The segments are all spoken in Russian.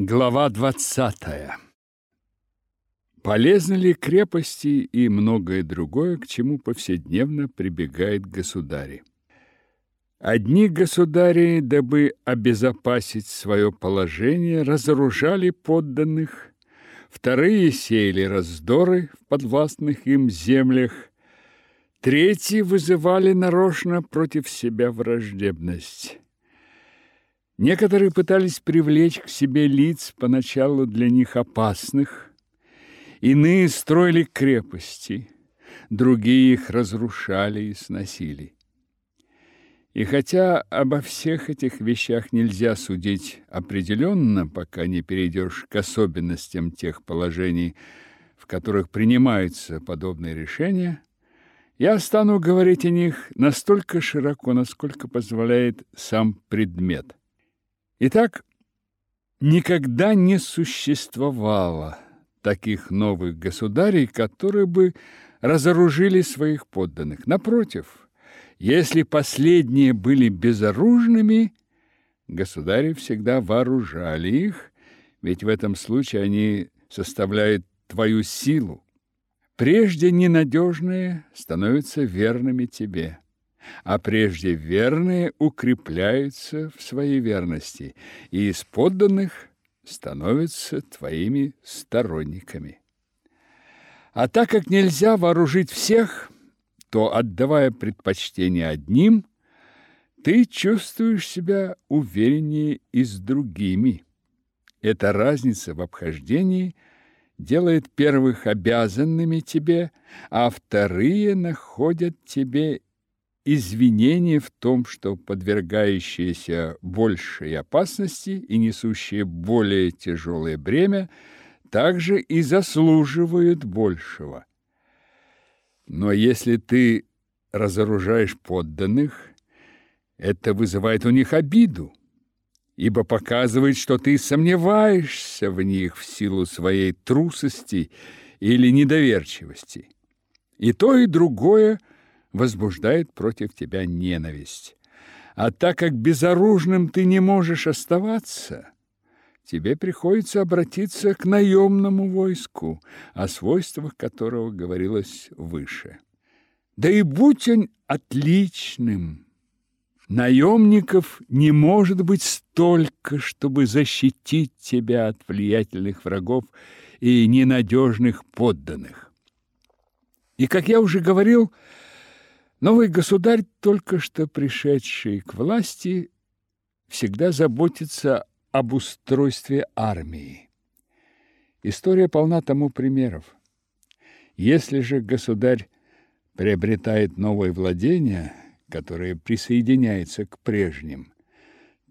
Глава 20. Полезны ли крепости и многое другое, к чему повседневно прибегает государи? Одни государи, дабы обезопасить свое положение, разоружали подданных, вторые сеяли раздоры в подвластных им землях, третьи вызывали нарочно против себя враждебность. Некоторые пытались привлечь к себе лиц поначалу для них опасных, иные строили крепости, другие их разрушали и сносили. И хотя обо всех этих вещах нельзя судить определенно, пока не перейдешь к особенностям тех положений, в которых принимаются подобные решения, я стану говорить о них настолько широко, насколько позволяет сам предмет. Итак, никогда не существовало таких новых государей, которые бы разоружили своих подданных. Напротив, если последние были безоружными, государи всегда вооружали их, ведь в этом случае они составляют твою силу. Прежде ненадежные становятся верными тебе а прежде верные укрепляются в своей верности, и из подданных становятся твоими сторонниками. А так как нельзя вооружить всех, то, отдавая предпочтение одним, ты чувствуешь себя увереннее и с другими. Эта разница в обхождении делает первых обязанными тебе, а вторые находят тебе извинение в том, что подвергающиеся большей опасности и несущие более тяжелое бремя также и заслуживают большего. Но если ты разоружаешь подданных, это вызывает у них обиду, ибо показывает, что ты сомневаешься в них в силу своей трусости или недоверчивости. И то, и другое – возбуждает против тебя ненависть. А так как безоружным ты не можешь оставаться, тебе приходится обратиться к наемному войску, о свойствах которого говорилось выше. Да и будь он отличным, наемников не может быть столько, чтобы защитить тебя от влиятельных врагов и ненадежных подданных. И, как я уже говорил, Новый государь, только что пришедший к власти, всегда заботится об устройстве армии. История полна тому примеров. Если же государь приобретает новые владения, которые присоединяются к прежним,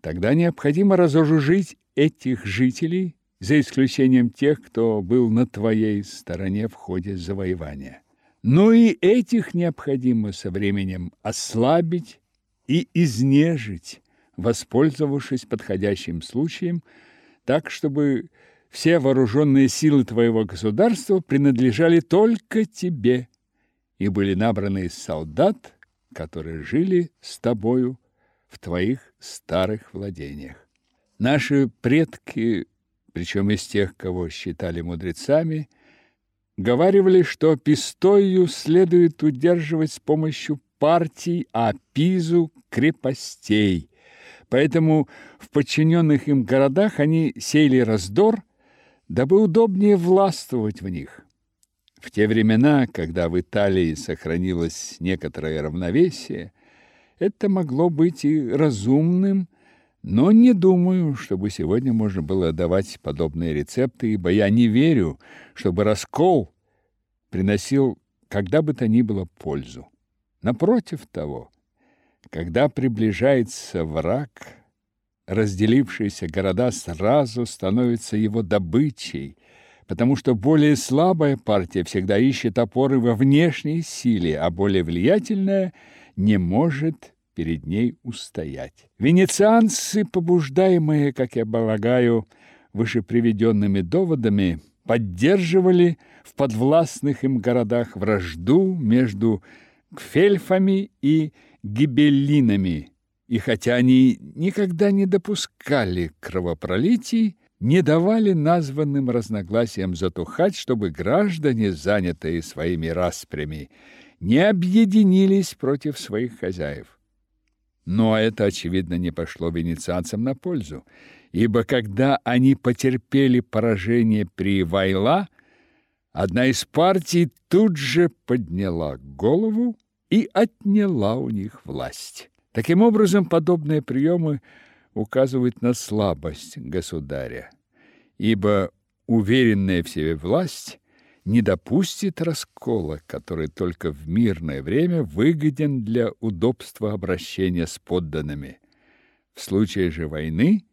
тогда необходимо разоружить этих жителей, за исключением тех, кто был на твоей стороне в ходе завоевания. Но и этих необходимо со временем ослабить и изнежить, воспользовавшись подходящим случаем, так, чтобы все вооруженные силы твоего государства принадлежали только тебе и были набраны из солдат, которые жили с тобою в твоих старых владениях. Наши предки, причем из тех, кого считали мудрецами, говаривали, что Пистою следует удерживать с помощью партий, а Пизу – крепостей. Поэтому в подчиненных им городах они сеяли раздор, дабы удобнее властвовать в них. В те времена, когда в Италии сохранилось некоторое равновесие, это могло быть и разумным, но не думаю, чтобы сегодня можно было давать подобные рецепты, ибо я не верю, чтобы раскол приносил когда бы то ни было пользу. Напротив того, когда приближается враг, разделившиеся города сразу становятся его добычей, потому что более слабая партия всегда ищет опоры во внешней силе, а более влиятельная не может перед ней устоять. Венецианцы, побуждаемые, как я полагаю, вышеприведенными доводами, поддерживали в подвластных им городах вражду между кфельфами и гибеллинами. И хотя они никогда не допускали кровопролитий, не давали названным разногласиям затухать, чтобы граждане, занятые своими распрями, не объединились против своих хозяев. Но это, очевидно, не пошло венецианцам на пользу, ибо когда они потерпели поражение при Вайла, одна из партий тут же подняла голову и отняла у них власть. Таким образом, подобные приемы указывают на слабость государя, ибо уверенная в себе власть не допустит раскола, который только в мирное время выгоден для удобства обращения с подданными. В случае же войны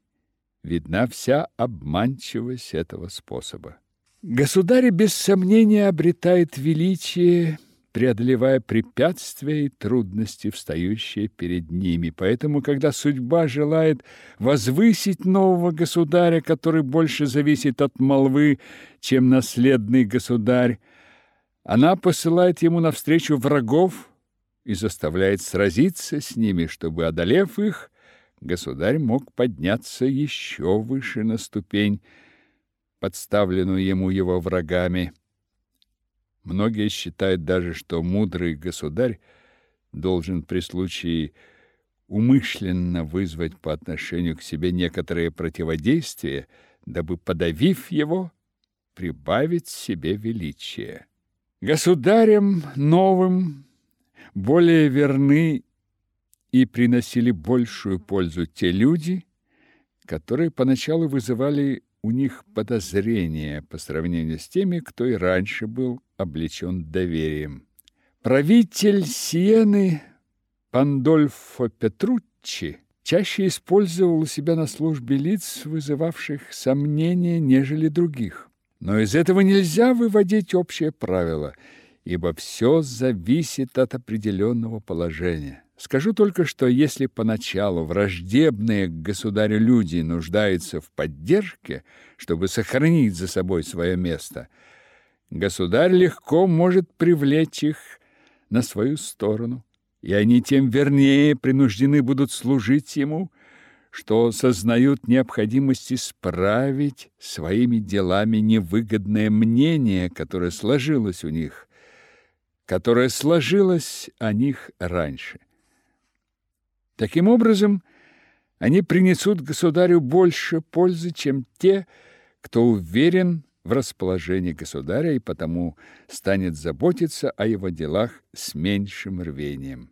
видна вся обманчивость этого способа. Государь без сомнения обретает величие преодолевая препятствия и трудности, встающие перед ними. Поэтому, когда судьба желает возвысить нового государя, который больше зависит от молвы, чем наследный государь, она посылает ему навстречу врагов и заставляет сразиться с ними, чтобы, одолев их, государь мог подняться еще выше на ступень, подставленную ему его врагами. Многие считают даже, что мудрый государь должен при случае умышленно вызвать по отношению к себе некоторые противодействия, дабы, подавив его, прибавить себе величие. Государям новым более верны и приносили большую пользу те люди, которые поначалу вызывали у них подозрения по сравнению с теми, кто и раньше был облечен доверием. Правитель Сиены Пандольфо Петруччи чаще использовал у себя на службе лиц, вызывавших сомнения, нежели других. Но из этого нельзя выводить общее правило, ибо все зависит от определенного положения. Скажу только, что если поначалу враждебные к государю люди нуждаются в поддержке, чтобы сохранить за собой свое место, государь легко может привлечь их на свою сторону, и они тем вернее принуждены будут служить ему, что сознают необходимость исправить своими делами невыгодное мнение, которое сложилось у них, которое сложилось о них раньше. Таким образом, они принесут государю больше пользы, чем те, кто уверен в расположении государя и потому станет заботиться о его делах с меньшим рвением.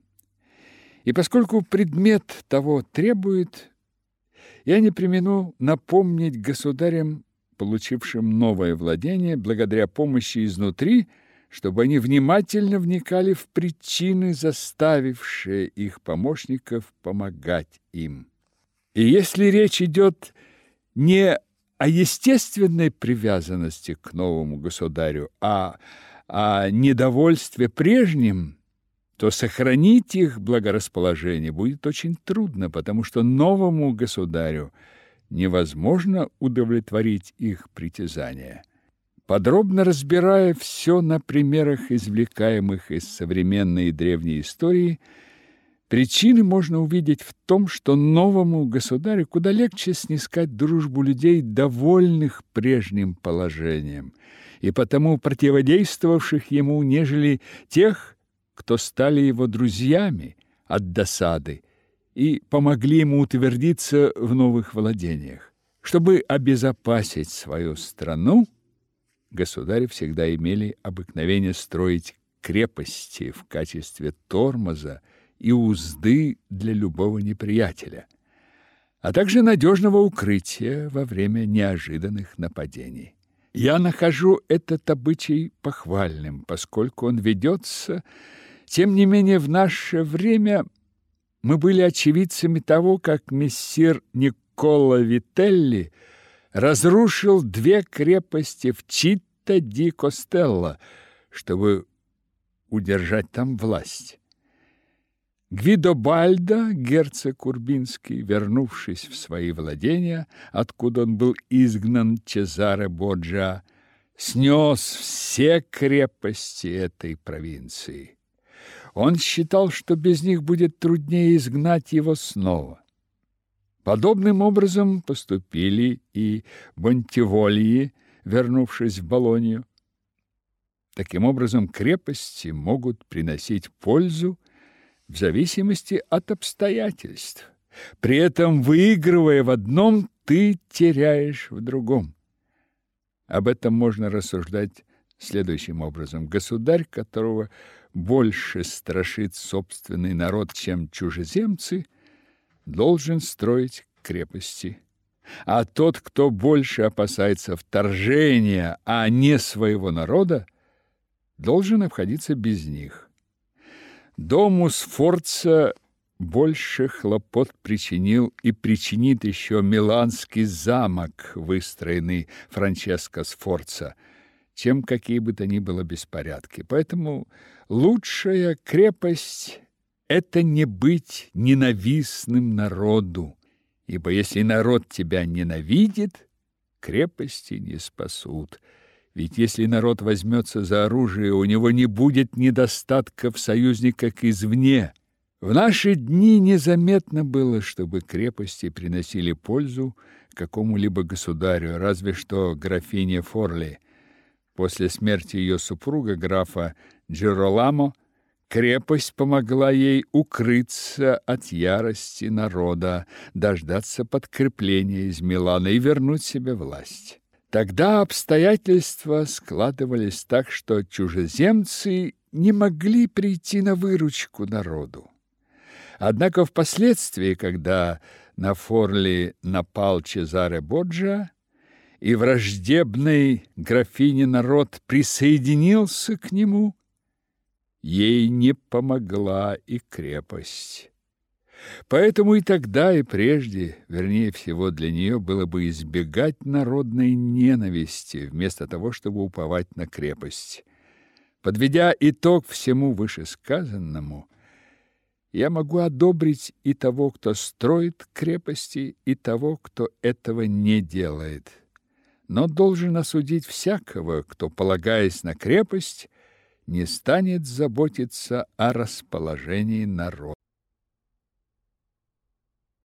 И поскольку предмет того требует, я не примену напомнить государям, получившим новое владение, благодаря помощи изнутри – чтобы они внимательно вникали в причины, заставившие их помощников помогать им. И если речь идет не о естественной привязанности к новому государю, а о недовольстве прежним, то сохранить их благорасположение будет очень трудно, потому что новому государю невозможно удовлетворить их притязания. Подробно разбирая все на примерах, извлекаемых из современной и древней истории, причины можно увидеть в том, что новому государю куда легче снискать дружбу людей, довольных прежним положением, и потому противодействовавших ему, нежели тех, кто стали его друзьями от досады и помогли ему утвердиться в новых владениях. Чтобы обезопасить свою страну, государи всегда имели обыкновение строить крепости в качестве тормоза и узды для любого неприятеля, а также надежного укрытия во время неожиданных нападений. Я нахожу этот обычай похвальным, поскольку он ведется, тем не менее в наше время мы были очевидцами того, как мессир Никола Вителли – разрушил две крепости в Читта-ди-Костелло, чтобы удержать там власть. Гвидобальдо, герцог Урбинский, вернувшись в свои владения, откуда он был изгнан Чезаре Боджа, снес все крепости этой провинции. Он считал, что без них будет труднее изгнать его снова. Подобным образом поступили и Бонтивольи, вернувшись в Болонью. Таким образом, крепости могут приносить пользу в зависимости от обстоятельств. При этом, выигрывая в одном, ты теряешь в другом. Об этом можно рассуждать следующим образом. Государь, которого больше страшит собственный народ, чем чужеземцы, должен строить крепости. А тот, кто больше опасается вторжения, а не своего народа, должен обходиться без них. Дому Сфорца больше хлопот причинил и причинит еще Миланский замок, выстроенный Франческо Сфорца, чем какие бы то ни было беспорядки. Поэтому лучшая крепость – это не быть ненавистным народу, ибо если народ тебя ненавидит, крепости не спасут – ведь если народ возьмется за оружие, у него не будет недостатка в союзниках извне. В наши дни незаметно было, чтобы крепости приносили пользу какому-либо государю, разве что графине Форли. После смерти ее супруга, графа Джероламо, крепость помогла ей укрыться от ярости народа, дождаться подкрепления из Милана и вернуть себе власть. Тогда обстоятельства складывались так, что чужеземцы не могли прийти на выручку народу. Однако впоследствии, когда на Форли напал Чезаре Боджа, и враждебный графине народ присоединился к нему, ей не помогла и крепость. Поэтому и тогда, и прежде, вернее всего, для нее было бы избегать народной ненависти, вместо того, чтобы уповать на крепость. Подведя итог всему вышесказанному, я могу одобрить и того, кто строит крепости, и того, кто этого не делает. Но должен осудить всякого, кто, полагаясь на крепость, не станет заботиться о расположении народа.